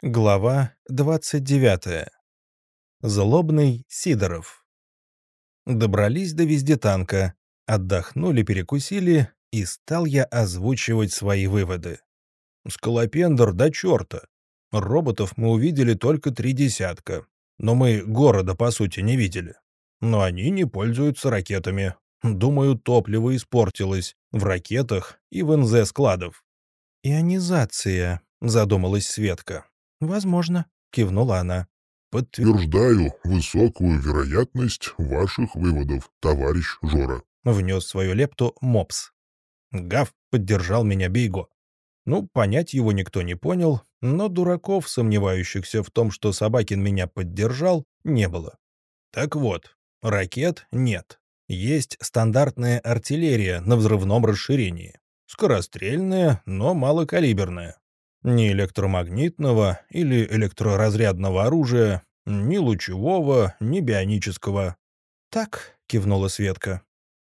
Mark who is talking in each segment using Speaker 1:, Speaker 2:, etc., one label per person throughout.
Speaker 1: Глава 29. Злобный Сидоров. Добрались до вездетанка, отдохнули, перекусили, и стал я озвучивать свои выводы. Скалопендр до черта. Роботов мы увидели только три десятка, но мы города, по сути, не видели. Но они не пользуются ракетами. Думаю, топливо испортилось в ракетах и в НЗ складов. «Ионизация», — задумалась Светка. «Возможно», — кивнула она.
Speaker 2: «Подтверждаю высокую вероятность ваших выводов, товарищ Жора», —
Speaker 1: внес свою лепту Мопс. Гав поддержал меня Бейго. Ну, понять его никто не понял, но дураков, сомневающихся в том, что Собакин меня поддержал, не было. Так вот, ракет нет. Есть стандартная артиллерия на взрывном расширении. Скорострельная, но малокалиберная. Ни электромагнитного или электроразрядного оружия, ни лучевого, ни бионического. «Так», — кивнула Светка.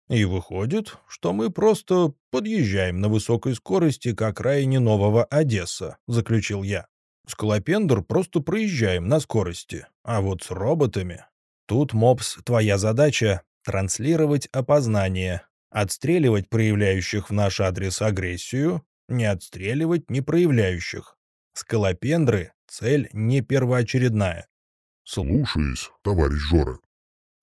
Speaker 1: «И выходит, что мы просто подъезжаем на высокой скорости к окраине Нового Одесса», — заключил я. «Скалопендр просто проезжаем на скорости, а вот с роботами...» «Тут, Мопс, твоя задача — транслировать опознание, отстреливать проявляющих в наш адрес агрессию не отстреливать не проявляющих. Скалопендры — цель не первоочередная.
Speaker 2: Слушаюсь, товарищ Жора.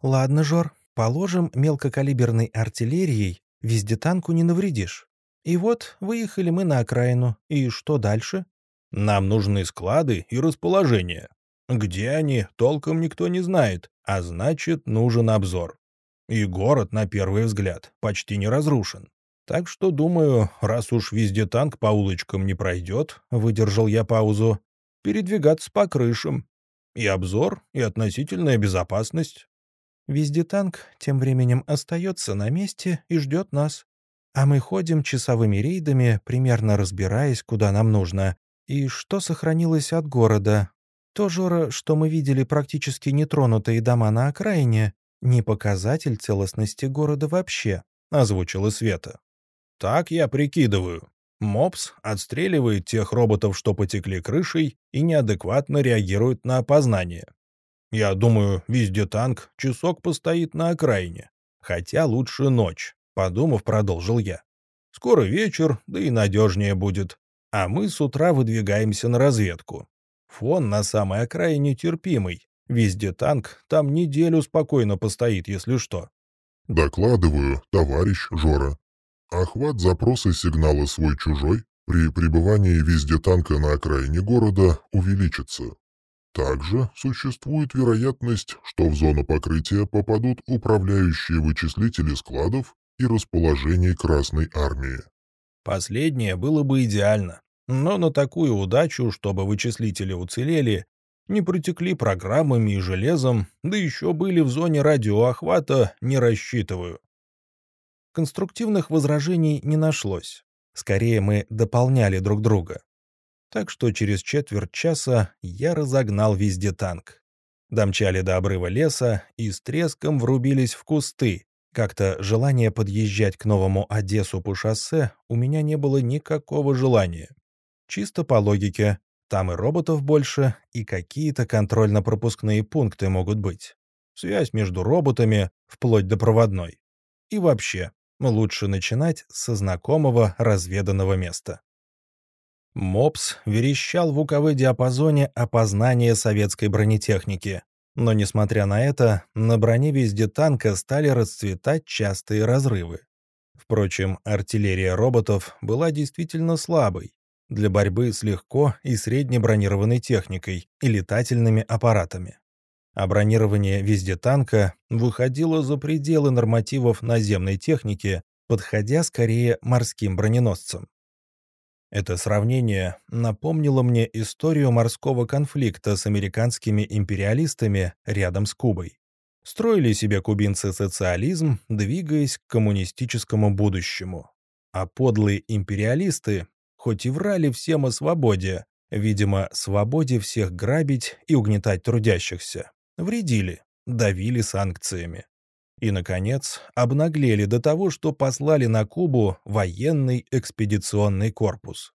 Speaker 1: Ладно, Жор, положим, мелкокалиберной артиллерией везде танку не навредишь. И вот выехали мы на окраину. И что дальше? Нам нужны склады и расположение. Где они, толком никто не знает, а значит, нужен обзор. И город, на первый взгляд, почти не разрушен. Так что, думаю, раз уж везде танк по улочкам не пройдет, выдержал я паузу, передвигаться по крышам. И обзор, и относительная безопасность. Везде танк тем временем остается на месте и ждет нас. А мы ходим часовыми рейдами, примерно разбираясь, куда нам нужно. И что сохранилось от города. То, Жора, что мы видели практически нетронутые дома на окраине, не показатель целостности города вообще, озвучила Света. Так я прикидываю. МОПС отстреливает тех роботов, что потекли крышей, и неадекватно реагирует на опознание. Я думаю, везде танк часок постоит на окраине. Хотя лучше ночь, подумав, продолжил я. Скоро вечер, да и надежнее будет. А мы с утра выдвигаемся на разведку. Фон на самой окраине терпимый. Везде танк, там неделю спокойно постоит, если что.
Speaker 2: Докладываю, товарищ Жора. Охват запроса сигнала свой-чужой при пребывании везде танка на окраине города увеличится. Также существует вероятность, что в зону покрытия попадут управляющие вычислители складов и расположений Красной Армии.
Speaker 1: Последнее было бы идеально, но на такую удачу, чтобы вычислители уцелели, не протекли программами и железом, да еще были в зоне радиоохвата, не рассчитываю. Конструктивных возражений не нашлось. Скорее, мы дополняли друг друга. Так что через четверть часа я разогнал везде танк. Домчали до обрыва леса и с треском врубились в кусты. Как-то желание подъезжать к новому Одессу по шоссе у меня не было никакого желания. Чисто по логике. Там и роботов больше, и какие-то контрольно-пропускные пункты могут быть. Связь между роботами, вплоть до проводной. И вообще, лучше начинать со знакомого разведанного места. МОПС верещал в УКВ-диапазоне опознания советской бронетехники, но, несмотря на это, на броне везде танка стали расцветать частые разрывы. Впрочем, артиллерия роботов была действительно слабой для борьбы с легко и среднебронированной техникой и летательными аппаратами а бронирование везде танка выходило за пределы нормативов наземной техники, подходя скорее морским броненосцам. Это сравнение напомнило мне историю морского конфликта с американскими империалистами рядом с Кубой. Строили себе кубинцы социализм, двигаясь к коммунистическому будущему. А подлые империалисты, хоть и врали всем о свободе, видимо, свободе всех грабить и угнетать трудящихся, вредили, давили санкциями. И, наконец, обнаглели до того, что послали на Кубу военный экспедиционный корпус.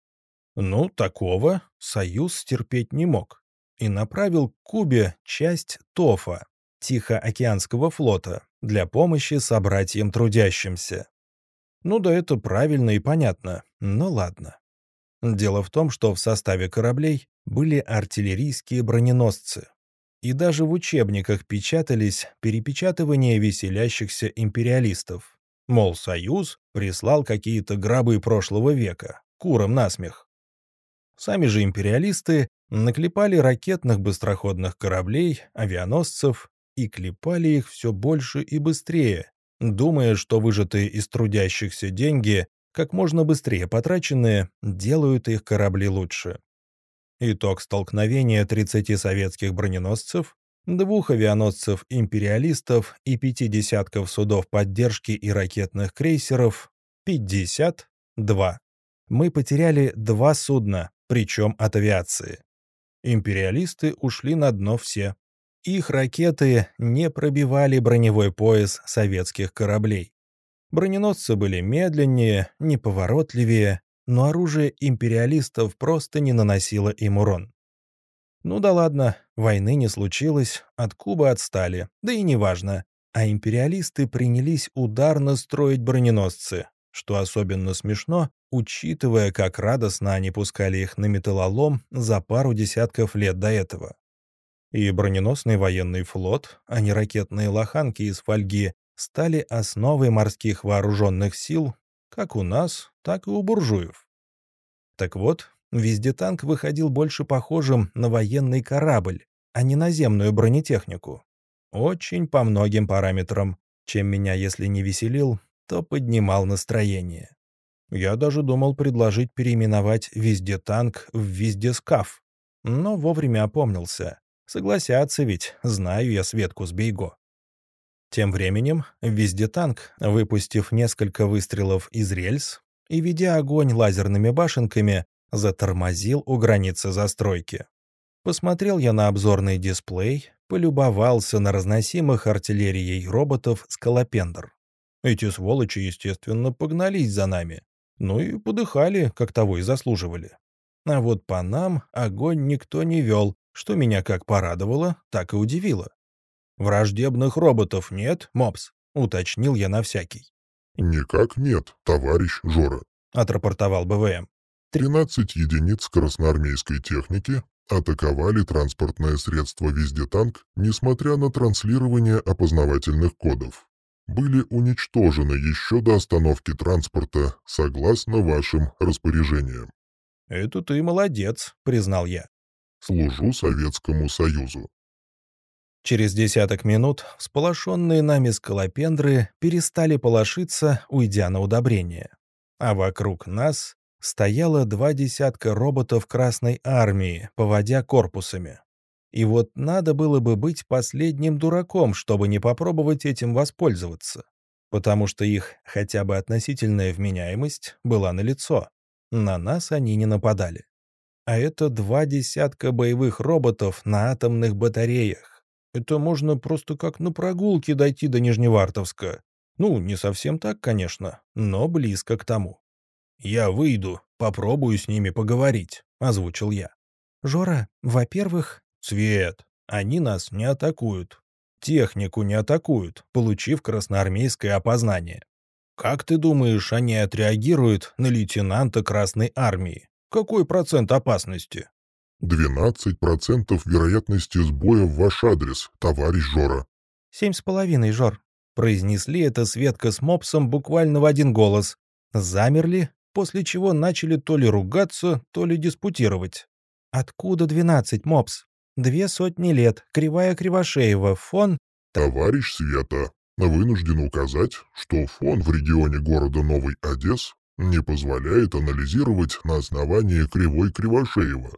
Speaker 1: Ну, такого Союз стерпеть не мог и направил к Кубе часть ТОФа, Тихоокеанского флота, для помощи собратьям трудящимся. Ну да это правильно и понятно, но ладно. Дело в том, что в составе кораблей были артиллерийские броненосцы. И даже в учебниках печатались перепечатывания веселящихся империалистов. Мол, Союз прислал какие-то гробы прошлого века, курам насмех. Сами же империалисты наклепали ракетных быстроходных кораблей, авианосцев и клепали их все больше и быстрее, думая, что выжатые из трудящихся деньги как можно быстрее потраченные, делают их корабли лучше. Итог столкновения 30 советских броненосцев, двух авианосцев-империалистов и пяти десятков судов поддержки и ракетных крейсеров — 52. Мы потеряли два судна, причем от авиации. Империалисты ушли на дно все. Их ракеты не пробивали броневой пояс советских кораблей. Броненосцы были медленнее, неповоротливее, но оружие империалистов просто не наносило им урон. Ну да ладно, войны не случилось, от Кубы отстали, да и неважно. А империалисты принялись ударно строить броненосцы, что особенно смешно, учитывая, как радостно они пускали их на металлолом за пару десятков лет до этого. И броненосный военный флот, а не ракетные лоханки из фольги, стали основой морских вооруженных сил как у нас, так и у буржуев. Так вот, вездетанк выходил больше похожим на военный корабль, а не наземную бронетехнику. Очень по многим параметрам, чем меня, если не веселил, то поднимал настроение. Я даже думал предложить переименовать вездетанк в вездескаф, но вовремя опомнился. Согласятся ведь, знаю я Светку с Бейго. Тем временем вездетанк, выпустив несколько выстрелов из рельс и ведя огонь лазерными башенками, затормозил у границы застройки. Посмотрел я на обзорный дисплей, полюбовался на разносимых артиллерией роботов «Скалопендр». Эти сволочи, естественно, погнались за нами. Ну и подыхали, как того и заслуживали. А вот по нам огонь никто не вел, что меня как порадовало, так и удивило. «Враждебных роботов нет, Мопс?» — уточнил я на всякий.
Speaker 2: «Никак нет, товарищ Жора», —
Speaker 1: отрапортовал БВМ.
Speaker 2: «13 единиц красноармейской техники атаковали транспортное средство «Вездетанк», несмотря на транслирование опознавательных кодов. Были уничтожены еще до остановки транспорта, согласно вашим распоряжениям».
Speaker 1: «Это ты молодец», — признал я.
Speaker 2: «Служу Советскому Союзу»,
Speaker 1: Через десяток минут всполошенные нами скалопендры перестали полошиться, уйдя на удобрение. А вокруг нас стояло два десятка роботов Красной Армии, поводя корпусами. И вот надо было бы быть последним дураком, чтобы не попробовать этим воспользоваться. Потому что их хотя бы относительная вменяемость была налицо. На нас они не нападали. А это два десятка боевых роботов на атомных батареях это можно просто как на прогулке дойти до Нижневартовска. Ну, не совсем так, конечно, но близко к тому. «Я выйду, попробую с ними поговорить», — озвучил я. «Жора, во-первых...» «Цвет, они нас не атакуют. Технику не атакуют, получив красноармейское опознание. Как ты думаешь, они отреагируют на лейтенанта Красной Армии? Какой процент опасности?»
Speaker 2: 12% вероятности сбоя в ваш адрес, товарищ Жора.
Speaker 1: «Семь с половиной, Жор», — произнесли это Светка с Мопсом буквально в один голос. Замерли, после чего начали то ли ругаться, то ли диспутировать. «Откуда двенадцать, Мопс? Две сотни лет, Кривая Кривошеева, фон...»
Speaker 2: «Товарищ Света, вынужден указать, что фон в регионе города Новый Одесс не позволяет анализировать на основании Кривой Кривошеева.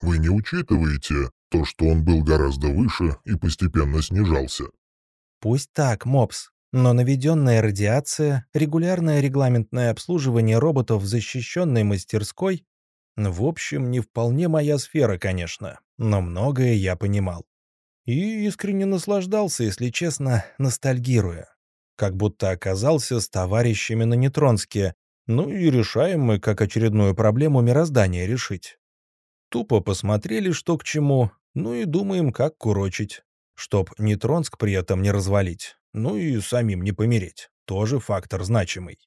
Speaker 2: Вы не учитываете то, что он был гораздо выше и постепенно снижался.
Speaker 1: Пусть так, Мопс, но наведенная радиация, регулярное регламентное обслуживание роботов в защищенной мастерской в общем, не вполне моя сфера, конечно, но многое я понимал. И искренне наслаждался, если честно, ностальгируя. Как будто оказался с товарищами на Нейтронске, Ну и решаем мы, как очередную проблему мироздания решить. Тупо посмотрели, что к чему, ну и думаем, как курочить. Чтоб Нейтронск при этом не развалить, ну и самим не помереть. Тоже фактор значимый.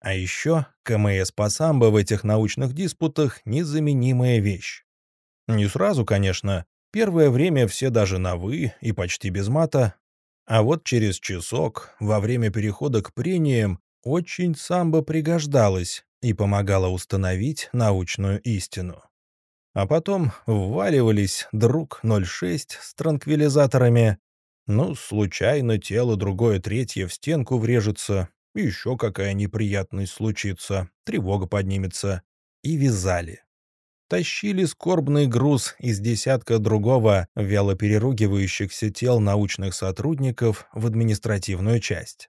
Speaker 1: А еще КМС по самбо в этих научных диспутах — незаменимая вещь. Не сразу, конечно. Первое время все даже на «вы» и почти без мата. А вот через часок, во время перехода к прениям, очень самбо пригождалось и помогало установить научную истину. А потом вваливались друг 06 с транквилизаторами. Ну, случайно тело другое третье в стенку врежется, еще какая неприятность случится, тревога поднимется. И вязали. Тащили скорбный груз из десятка другого вяло переругивающихся тел научных сотрудников в административную часть.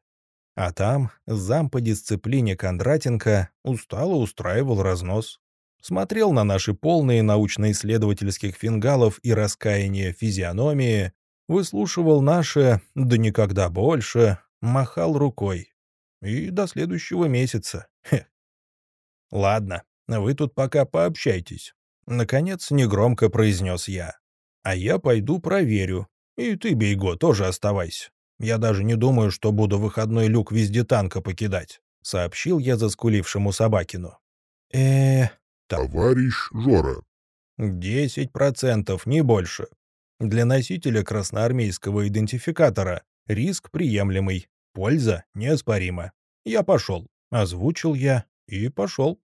Speaker 1: А там зам по дисциплине Кондратенко устало устраивал разнос. Смотрел на наши полные научно-исследовательских фингалов и раскаяния физиономии, выслушивал наше «да никогда больше», махал рукой. И до следующего месяца. Хе. Ладно, вы тут пока пообщайтесь. Наконец, негромко произнес я. А я пойду проверю. И ты, Бейго, тоже оставайся. Я даже не думаю, что буду выходной люк везде танка покидать, сообщил я заскулившему Собакину. э
Speaker 2: Товарищ Жора.
Speaker 1: Десять процентов, не больше. Для носителя красноармейского идентификатора риск приемлемый, Польза неоспорима. Я пошел. Озвучил я и пошел.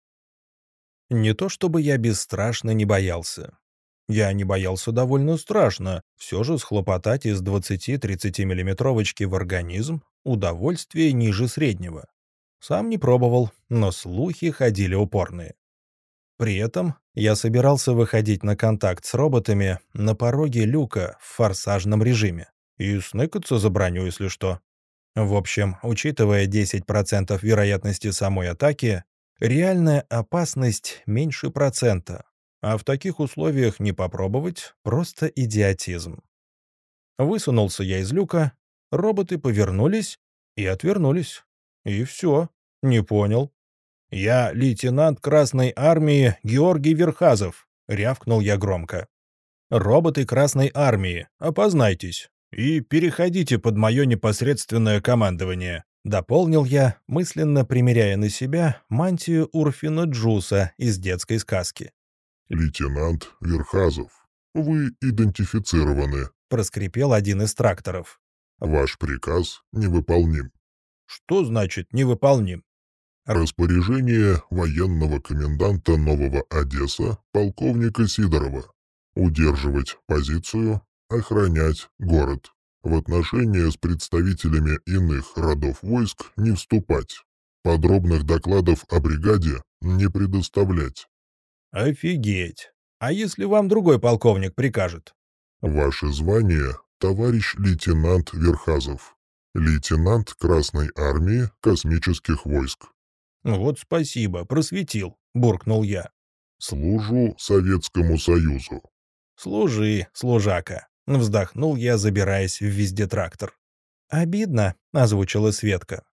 Speaker 1: Не то чтобы я бесстрашно не боялся. Я не боялся довольно страшно. Все же схлопотать из 20-30 миллиметровочки в организм — удовольствие ниже среднего. Сам не пробовал, но слухи ходили упорные. При этом я собирался выходить на контакт с роботами на пороге люка в форсажном режиме и сныкаться за броню, если что. В общем, учитывая 10% вероятности самой атаки, реальная опасность меньше процента, а в таких условиях не попробовать — просто идиотизм. Высунулся я из люка, роботы повернулись и отвернулись. И все, не понял. «Я лейтенант Красной Армии Георгий Верхазов», — рявкнул я громко. «Роботы Красной Армии, опознайтесь, и переходите под мое непосредственное командование», — дополнил я, мысленно примеряя на себя мантию Урфина Джуса из детской сказки.
Speaker 2: «Лейтенант Верхазов, вы идентифицированы», —
Speaker 1: проскрипел один из тракторов.
Speaker 2: «Ваш приказ невыполним».
Speaker 1: «Что значит невыполним?»
Speaker 2: Распоряжение военного коменданта Нового Одесса, полковника Сидорова. Удерживать позицию охранять город. В отношения с представителями иных родов войск не вступать. Подробных докладов о бригаде не предоставлять.
Speaker 1: Офигеть! А если вам другой полковник прикажет?
Speaker 2: Ваше звание — товарищ лейтенант Верхазов. Лейтенант Красной Армии Космических войск.
Speaker 1: Вот спасибо, просветил, буркнул я.
Speaker 2: Служу Советскому Союзу.
Speaker 1: Служи, служака. Вздохнул я, забираясь в везде трактор. «Обидно», — озвучила Светка.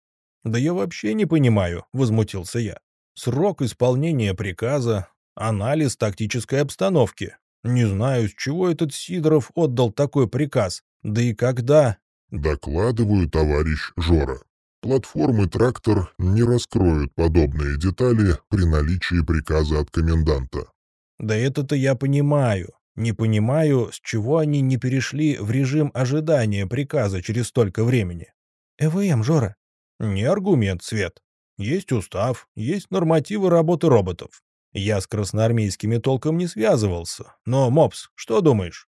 Speaker 1: «Да я вообще не понимаю», — возмутился я. «Срок исполнения приказа, анализ тактической обстановки. Не знаю, с чего этот Сидоров отдал такой приказ, да и когда...»
Speaker 2: «Докладываю, товарищ Жора. Платформы «Трактор» не раскроют подобные детали при наличии приказа от коменданта».
Speaker 1: «Да это-то я понимаю. Не понимаю, с чего они не перешли в режим ожидания приказа через столько времени. ЭВМ, Жора. Не аргумент, Свет. Есть устав, есть нормативы работы роботов. Я с красноармейскими толком не связывался. Но, Мопс, что думаешь?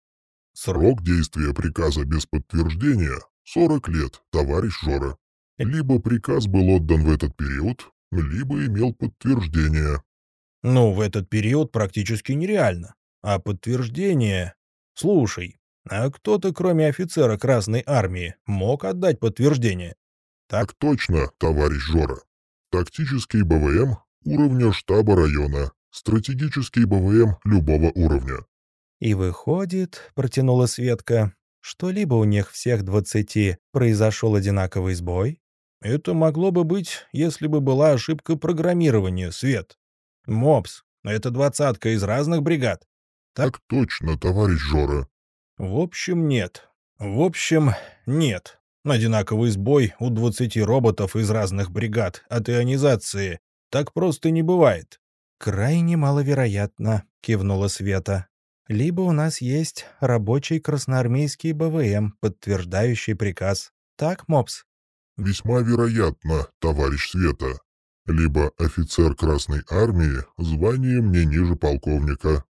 Speaker 2: Срок действия приказа без подтверждения — 40 лет, товарищ Жора. Либо приказ был отдан в этот период, либо имел подтверждение.
Speaker 1: Ну, в этот период практически нереально. А подтверждение... Слушай, а кто-то, кроме офицера Красной Армии, мог отдать подтверждение?
Speaker 2: Так точно, товарищ Жора. Тактический БВМ уровня штаба района, стратегический БВМ любого уровня.
Speaker 1: И выходит, протянула Светка, что либо у них всех двадцати произошел одинаковый сбой, Это могло бы быть, если бы была ошибка программирования, Свет. Мопс, это двадцатка из разных бригад.
Speaker 2: Так точно, товарищ Жора.
Speaker 1: В общем, нет. В общем, нет. Одинаковый сбой у 20 роботов из разных бригад от ионизации. Так просто не бывает. «Крайне маловероятно», — кивнула Света. «Либо у нас есть рабочий красноармейский БВМ, подтверждающий приказ. Так, Мопс?»
Speaker 2: «Весьма вероятно, товарищ Света. Либо офицер Красной Армии, званием не ниже полковника».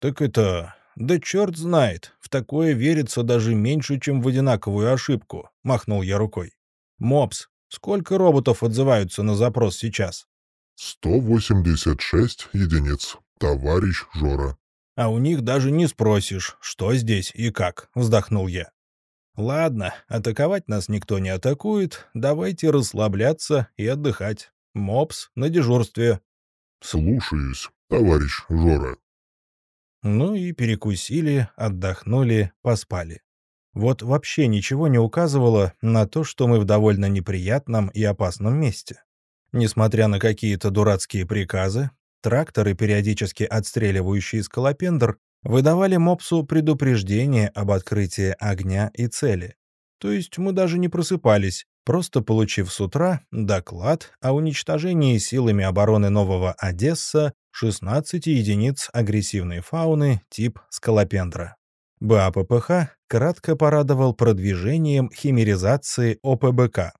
Speaker 1: «Так это... Да черт знает, в такое верится даже меньше, чем в одинаковую ошибку», — махнул я рукой. «Мопс, сколько роботов отзываются на запрос сейчас?»
Speaker 2: «186 единиц, товарищ Жора».
Speaker 1: «А у них даже не спросишь, что здесь и как», — вздохнул я. «Ладно, атаковать нас никто не атакует, давайте расслабляться и отдыхать. Мопс на дежурстве».
Speaker 2: «Слушаюсь, товарищ Жора».
Speaker 1: Ну и перекусили, отдохнули, поспали. Вот вообще ничего не указывало на то, что мы в довольно неприятном и опасном месте. Несмотря на какие-то дурацкие приказы, тракторы, периодически отстреливающие скалопендр, выдавали мопсу предупреждение об открытии огня и цели. То есть мы даже не просыпались, просто получив с утра доклад о уничтожении силами обороны Нового Одесса 16 единиц агрессивной фауны тип скалопендра. БАППХ кратко порадовал продвижением химеризации ОПБК,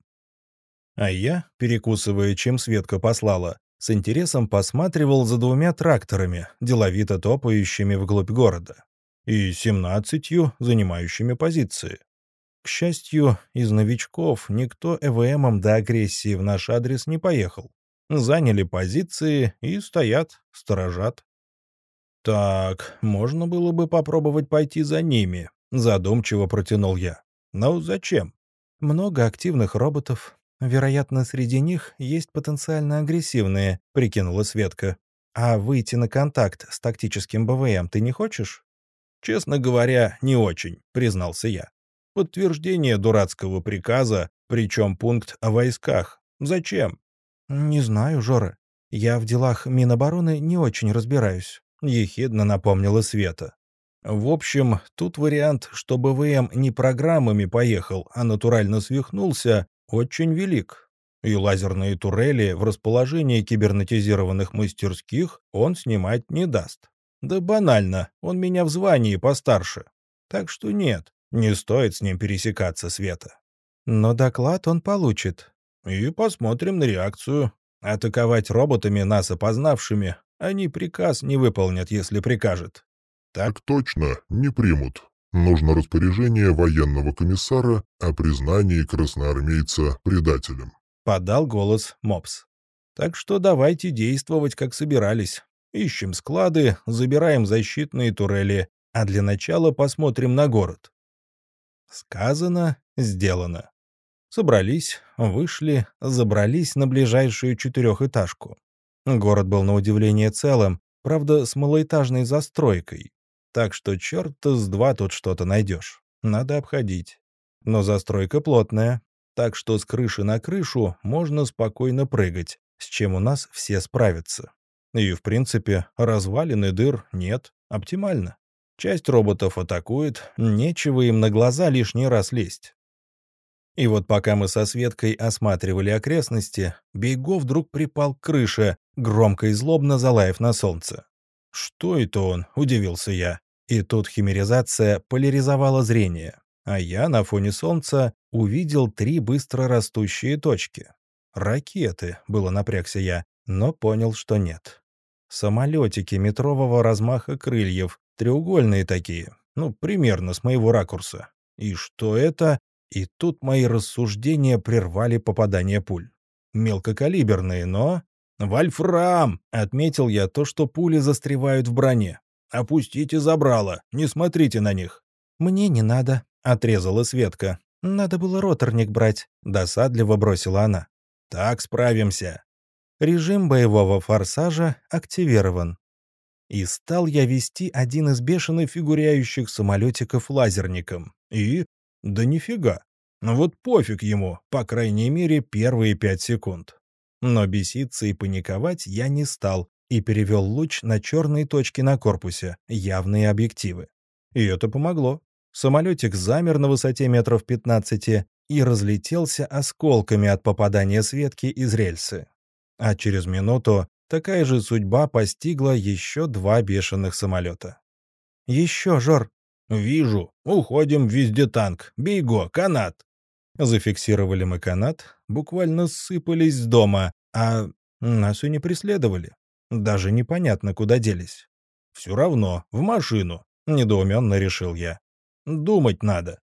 Speaker 1: а я, перекусывая, чем Светка послала, с интересом посматривал за двумя тракторами, деловито топающими вглубь города, и семнадцатью, занимающими позиции. К счастью, из новичков никто ЭВМом до агрессии в наш адрес не поехал. Заняли позиции и стоят, сторожат. «Так, можно было бы попробовать пойти за ними», — задумчиво протянул я. «Но зачем? Много активных роботов, Вероятно, среди них есть потенциально агрессивные, прикинула Светка. А выйти на контакт с тактическим БВМ ты не хочешь? Честно говоря, не очень, признался я. Подтверждение дурацкого приказа, причем пункт о войсках. Зачем? Не знаю, Жора. Я в делах Минобороны не очень разбираюсь, ехидно напомнила Света. В общем, тут вариант, что БВМ не программами поехал, а натурально свихнулся, очень велик, и лазерные турели в расположении кибернетизированных мастерских он снимать не даст. Да банально, он меня в звании постарше. Так что нет, не стоит с ним пересекаться, Света. Но доклад он получит. И посмотрим на реакцию. Атаковать роботами, нас опознавшими, они приказ не выполнят, если прикажет.
Speaker 2: Так точно, не примут. Нужно распоряжение военного комиссара о признании красноармейца предателем.
Speaker 1: Подал голос Мопс. Так что давайте действовать, как собирались. Ищем склады, забираем защитные турели, а для начала посмотрим на город. Сказано, сделано. Собрались, вышли, забрались на ближайшую четырехэтажку. Город был на удивление целым, правда, с малоэтажной застройкой, так что черт-то с два тут что-то найдешь. Надо обходить. Но застройка плотная, так что с крыши на крышу можно спокойно прыгать, с чем у нас все справятся. И, в принципе, развалины дыр нет, оптимально. Часть роботов атакует, нечего им на глаза лишний раз лезть. И вот пока мы со Светкой осматривали окрестности, Бейго вдруг припал к крыше, громко и злобно залаев на солнце. «Что это он?» — удивился я. И тут химеризация поляризовала зрение, а я на фоне солнца увидел три быстро растущие точки. «Ракеты», — было напрягся я, но понял, что нет. Самолетики метрового размаха крыльев, треугольные такие, ну, примерно с моего ракурса. И что это? И тут мои рассуждения прервали попадание пуль. Мелкокалиберные, но «Вольфрам!» — отметил я то, что пули застревают в броне. «Опустите забрало, не смотрите на них». «Мне не надо», — отрезала Светка. «Надо было роторник брать», — досадливо бросила она. «Так справимся». Режим боевого форсажа активирован. И стал я вести один из бешено фигуряющих самолетиков лазерником. И... да нифига. Ну вот пофиг ему, по крайней мере, первые пять секунд. Но беситься и паниковать я не стал и перевел луч на черные точки на корпусе, явные объективы. И это помогло. Самолетик замер на высоте метров 15 и разлетелся осколками от попадания Светки из рельсы. А через минуту такая же судьба постигла еще два бешеных самолета. «Еще, Жор!» «Вижу. Уходим везде танк. Бейго, канат!» Зафиксировали мы канат, буквально сыпались с дома, а нас и не преследовали. Даже непонятно, куда делись. «Все равно, в машину», — недоуменно решил я. «Думать надо».